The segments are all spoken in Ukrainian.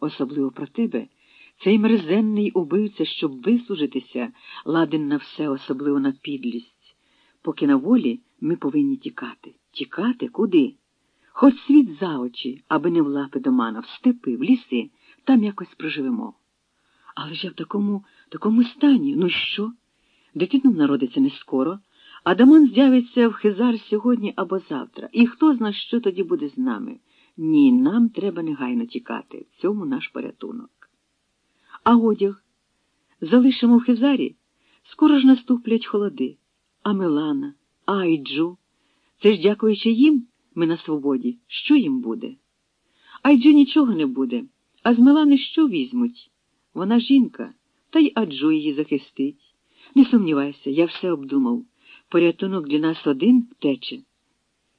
особливо про тебе. Цей мерзенний убивця, щоб вислужитися, ладен на все, особливо на підлість. Поки на волі ми повинні тікати. Тікати куди? Хоч світ за очі, аби не в лапи до мана, в степи, в ліси, там якось проживемо. Але ж я в такому, такому стані, ну що? Дитина народиться не скоро, а Дамон з'явиться в Хизар сьогодні або завтра. І хто зна, що тоді буде з нами? Ні, нам треба негайно тікати. В цьому наш порятунок. А одяг? Залишимо в Хизарі? Скоро ж наступлять холоди. А Милана, Айджу? Це ж дякуючи їм ми на свободі. Що їм буде? Айджу нічого не буде, а з Милани що візьмуть? Вона жінка, та й аджу її захистить. Не сумнівайся, я все обдумав. Порятунок для нас один втече.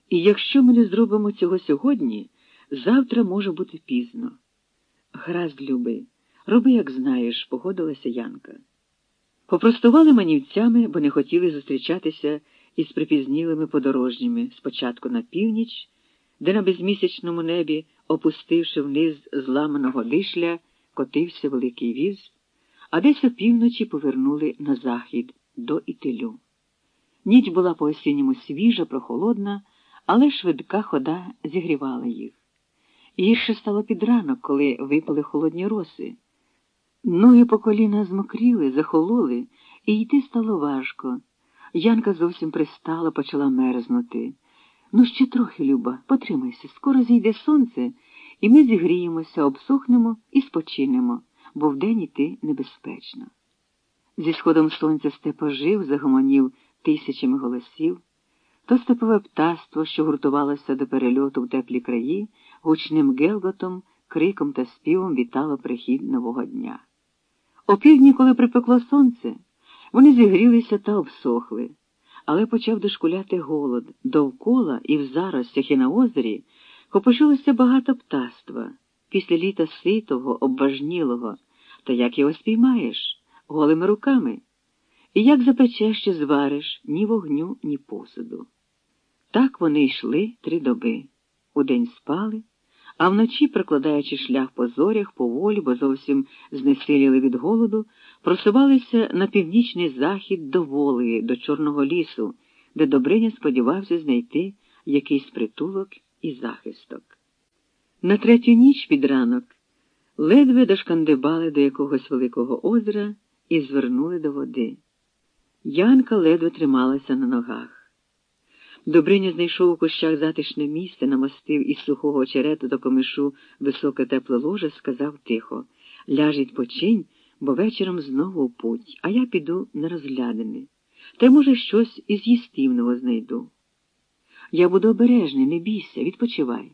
І якщо ми не зробимо цього сьогодні, завтра може бути пізно. Гаразд, любий, роби, як знаєш, погодилася Янка. Попростували манівцями, бо не хотіли зустрічатися із припізнілими подорожніми спочатку на північ, де на безмісячному небі, опустивши вниз зламаного дишля, котився великий віз, а десь опівночі повернули на захід до Ітилю. Ніч була по осінньому свіжа, прохолодна, але швидка хода зігрівала їх. Гірше стало під ранок, коли випали холодні роси. Ноги по коліна змокріли, захололи, і йти стало важко. Янка зовсім пристала, почала мерзнути. Ну, ще трохи, Люба, потримайся, скоро зійде сонце, і ми зігріємося, обсохнемо і спочинемо, бо вдень іти небезпечно. Зі сходом сонця степ ожив, загомонів тисячами голосів, то степове птаство, що гуртувалося до перельоту в теплі краї, гучним гелготом, криком та співом вітало прихід нового дня. О півдні, коли припекло сонце, вони зігрілися та обсохли, але почав дошкуляти голод. Довкола і в заростях, і на озері копошилося багато птаства, після літа ситого, обважнілого, та як його спіймаєш, голими руками. І як запечеш чи звариш ні вогню, ні посуду. Так вони йшли три доби. Удень спали, а вночі, прокладаючи шлях по зорях, поволі, бо зовсім знесиліли від голоду, просувалися на північний захід до Волги, до Чорного лісу, де Добриня сподівався знайти якийсь притулок і захисток. На третю ніч під ранок ледве дошкандибали до якогось великого озера і звернули до води. Янка ледве трималася на ногах. Добриня знайшов у кущах затишне місце, намостив із сухого очерету до комишу високе тепле ложе, сказав тихо Ляж відпочинь, бо вечором знову в путь, а я піду на розглядини. Та, може, щось із їстівного знайду. Я буду обережний, не бійся, відпочивай.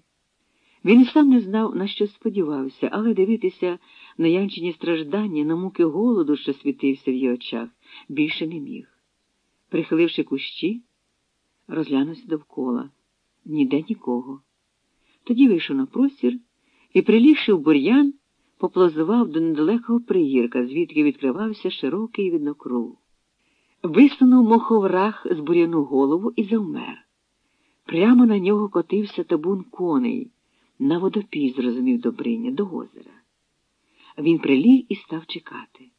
Він сам не знав, на що сподівався, але дивитися на янчині страждання, на муки голоду, що світився в її очах, більше не міг. Прихиливши кущі, розглянувся довкола. Ніде нікого. Тоді вийшов на простір і, прилігши в бур'ян, поплазував до недалекого пригірка, звідки відкривався широкий віднокруг. Висунув моховрах з буряну голову і завмер. Прямо на нього котився табун коней, на водопій, зрозумів Добриня, до озера. Він приліг і став чекати.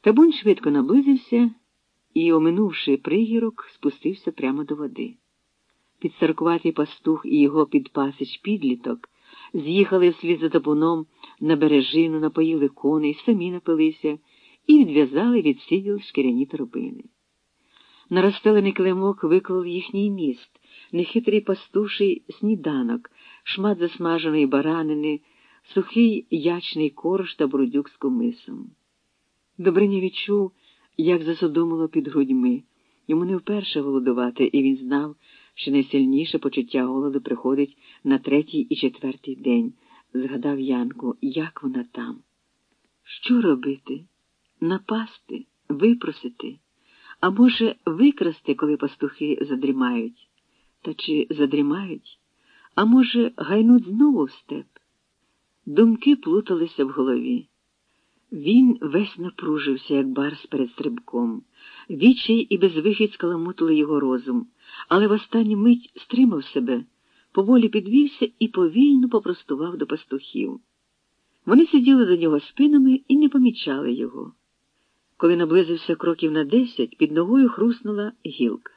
Табун швидко наблизився і, оминувши пригірок, спустився прямо до води. Підсаркуватий пастух і його підпасич підліток з'їхали вслід за табуном на бережину, напоїли коней, самі напилися і відв'язали від сіділ шкіряні торбини. На розстелений килимок виклав їхній міст, нехитрий пастуший сніданок, шмат засмаженої баранини, сухий ячний корж та брудюк з кумисом. Добриня відчув, як засодомило під грудьми. Йому не вперше голодувати, і він знав, що найсильніше почуття голоду приходить на третій і четвертий день. Згадав Янку, як вона там. Що робити? Напасти, випросити, а може, викрасти, коли пастухи задрімають. Та чи задрімають, а може, гайнуть знову в степ? Думки плуталися в голові. Він весь напружився, як барс перед стрибком. Вічай і безвихідь скаламутили його розум, але в останню мить стримав себе, поволі підвівся і повільно попростував до пастухів. Вони сиділи до нього спинами і не помічали його. Коли наблизився кроків на десять, під ногою хруснула гілка.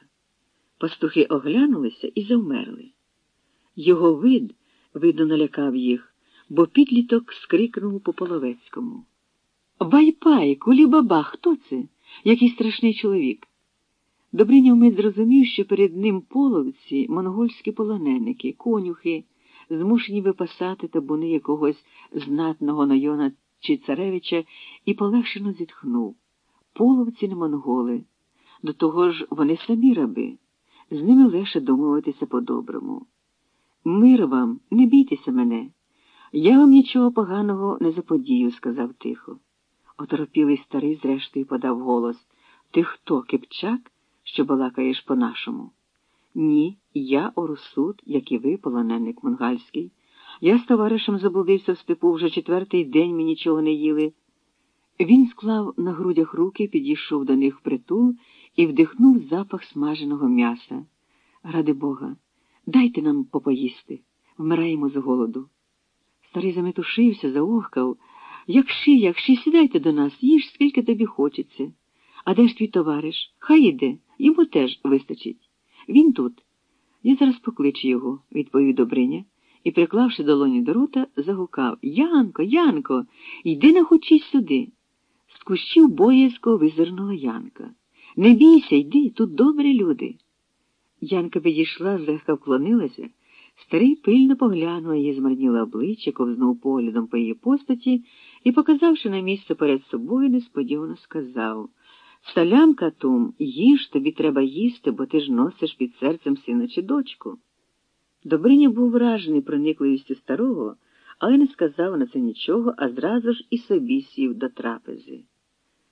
Пастухи оглянулися і завмерли. Його вид, видно, налякав їх, бо підліток скрикнув по половецькому. Байпай, кулібаба, хто це? Який страшний чоловік. Добриня вмить зрозумів, що перед ним половці, монгольські полоненики, конюхи, змушені випасати табуни якогось знатного найона чи царевича, і полегшено зітхнув. Половці не монголи. До того ж, вони самі раби. З ними легше домовитися по-доброму. Мир вам, не бійтеся мене. Я вам нічого поганого не заподію, сказав тихо. Оторопілий старий, зрештою, подав голос. Ти хто, Кипчак, що балакаєш по-нашому? Ні, я Орусуд, як і ви, полоненник монгальський. Я з товаришем заблудився в степу вже четвертий день ми нічого не їли. Він склав на грудях руки, підійшов до них притул і вдихнув запах смаженого м'яса. Ради Бога, дайте нам попоїсти, вмираємо з голоду. Старий заметушився, заохкав. Якши, якши, сідайте до нас, їж, скільки тобі хочеться. А де ж твій товариш? Хай іде, йому теж вистачить. Він тут. Я зараз покличу його, відповів Добриня і, приклавши долоні до рота, загукав Янко, Янко, йди на хочись сюди. З кущів боязко визирнула Янка. Не бійся, йди, тут добрі люди. Янка підійшла, злегка вклонилася. Старий пильно поглянув її змарніле обличчя, ковзнув поглядом по її постаті і, показавши на місце перед собою, несподівано сказав Салянка Тум, їж тобі треба їсти, бо ти ж носиш під серцем сина чи дочку. Добриня був вражений проникливістю старого, але не сказав на це нічого, а зразу ж і собі сів до трапези.